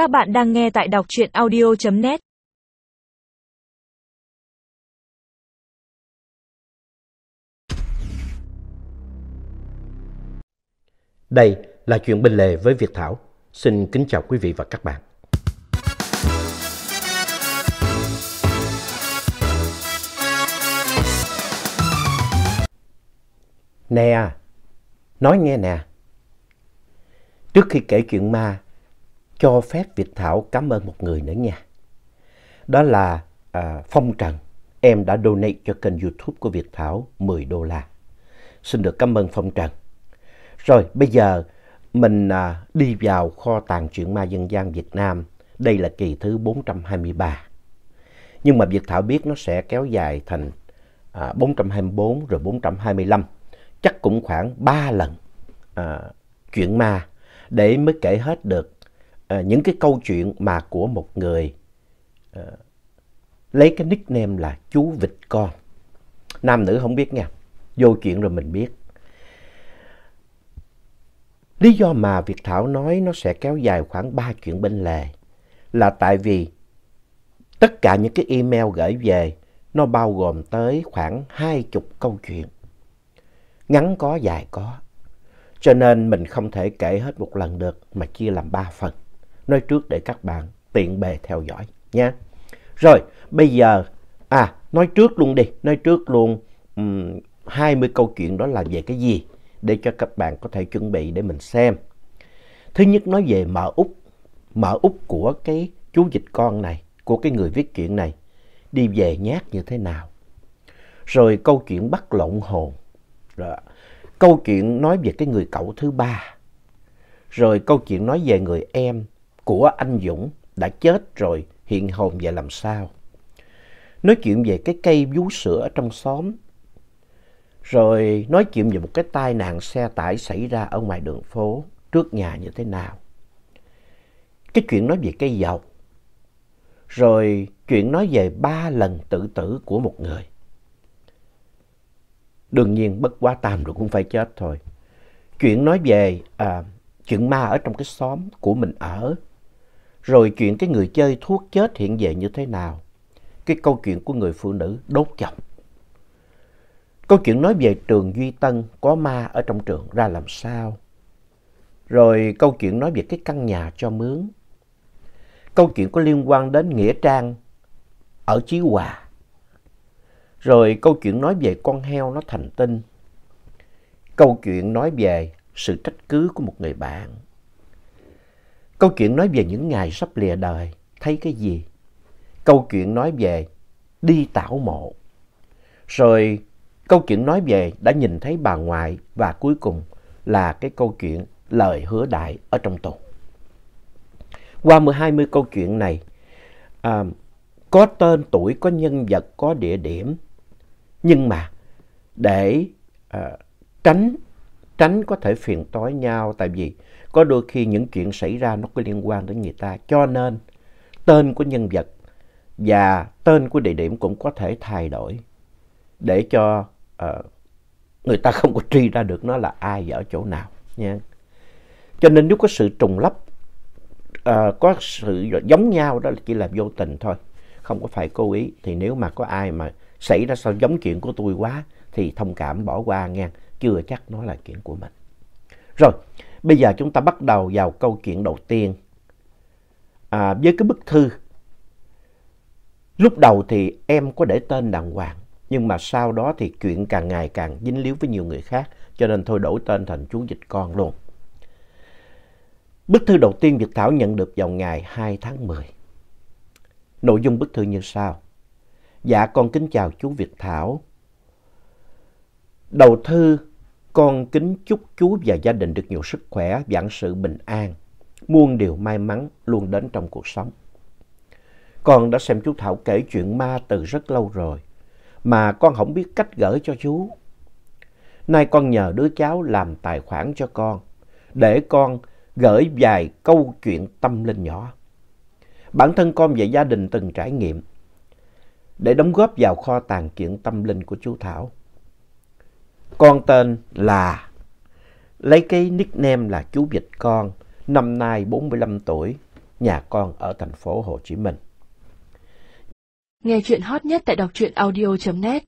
Các bạn đang nghe tại đọc truyện audio.net Đây là chuyện bên lề với Việt Thảo. Xin kính chào quý vị và các bạn. Nè, à, nói nghe nè. Trước khi kể chuyện ma, cho phép Việt Thảo cảm ơn một người nữa nha. Đó là à, Phong Trần. Em đã donate cho kênh YouTube của Việt Thảo 10 đô la. Xin được cảm ơn Phong Trần. Rồi bây giờ mình à, đi vào kho tàng truyện ma dân gian Việt Nam. Đây là kỳ thứ 423. Nhưng mà Việt Thảo biết nó sẽ kéo dài thành à, 424 rồi 425. Chắc cũng khoảng 3 lần à, chuyện ma để mới kể hết được Ờ, những cái câu chuyện mà của một người uh, lấy cái nickname là chú vịt con. Nam nữ không biết nha. Vô chuyện rồi mình biết. Lý do mà Việt Thảo nói nó sẽ kéo dài khoảng 3 chuyện bên lề là tại vì tất cả những cái email gửi về nó bao gồm tới khoảng 20 câu chuyện. Ngắn có, dài có. Cho nên mình không thể kể hết một lần được mà chia làm 3 phần. Nói trước để các bạn tiện bề theo dõi nha. Rồi, bây giờ, à, nói trước luôn đi, nói trước luôn um, 20 câu chuyện đó là về cái gì để cho các bạn có thể chuẩn bị để mình xem. Thứ nhất nói về mở út, mở út của cái chú dịch con này, của cái người viết chuyện này, đi về nhát như thế nào. Rồi câu chuyện bắt lộn hồn, rồi câu chuyện nói về cái người cậu thứ ba, rồi câu chuyện nói về người em của anh Dũng đã chết rồi hiện hồn về làm sao. Nói chuyện về cái cây vú sữa ở trong xóm rồi nói chuyện về một cái tai nạn xe tải xảy ra ở ngoài đường phố trước nhà như thế nào. Cái chuyện nói về cây dầu. Rồi chuyện nói về ba lần tự tử của một người. Đương nhiên bất quá tam rồi cũng phải chết thôi. Chuyện nói về à, chuyện ma ở trong cái xóm của mình ở. Rồi chuyện cái người chơi thuốc chết hiện về như thế nào. Cái câu chuyện của người phụ nữ đốt chồng. Câu chuyện nói về trường Duy Tân có ma ở trong trường ra làm sao. Rồi câu chuyện nói về cái căn nhà cho mướn. Câu chuyện có liên quan đến Nghĩa Trang ở Chí Hòa. Rồi câu chuyện nói về con heo nó thành tinh. Câu chuyện nói về sự trách cứ của một người bạn. Câu chuyện nói về những ngày sắp lìa đời, thấy cái gì. Câu chuyện nói về đi tảo mộ. Rồi Câu chuyện nói về đã nhìn thấy bà ngoại và cuối cùng là cái câu chuyện lời hứa đại ở trong tù. Qua 20 câu chuyện này, à, có tên tuổi, có nhân vật, có địa điểm. Nhưng mà để à, tránh tránh có thể phiền toái nhau tại vì có đôi khi những chuyện xảy ra nó có liên quan đến người ta. Cho nên tên của nhân vật và tên của địa điểm cũng có thể thay đổi để cho uh, người ta không có truy ra được nó là ai và ở chỗ nào nha. Cho nên nếu có sự trùng lắp, uh, ờ, có sự giống nhau đó chỉ là vô tình thôi, không có phải cố ý. Thì nếu mà có ai mà xảy ra sao giống chuyện của tôi quá thì thông cảm bỏ qua nghe chưa chắc nó là chuyện của mình. Rồi, bây giờ chúng ta bắt đầu vào câu chuyện đầu tiên. À, với cái bức thư, lúc đầu thì em có để tên đàng hoàng nhưng mà sau đó thì chuyện càng ngày càng dính líu với nhiều người khác, cho nên thôi đổi tên thành chú dịch con luôn. Bức thư đầu tiên Việt Thảo nhận được vào ngày 2 tháng 10. Nội dung bức thư như sau. Dạ con kính chào chú Việt Thảo. Đầu thư, con kính chúc chú và gia đình được nhiều sức khỏe, vạn sự bình an, muôn điều may mắn luôn đến trong cuộc sống. Con đã xem chú Thảo kể chuyện ma từ rất lâu rồi mà con không biết cách gửi cho chú. Nay con nhờ đứa cháu làm tài khoản cho con, để con gửi vài câu chuyện tâm linh nhỏ. Bản thân con và gia đình từng trải nghiệm, để đóng góp vào kho tàng kiện tâm linh của chú Thảo. Con tên là, lấy cái nickname là chú Vịt Con, năm nay 45 tuổi, nhà con ở thành phố Hồ Chí Minh. Nghe chuyện hot nhất tại đọc truyện audio.net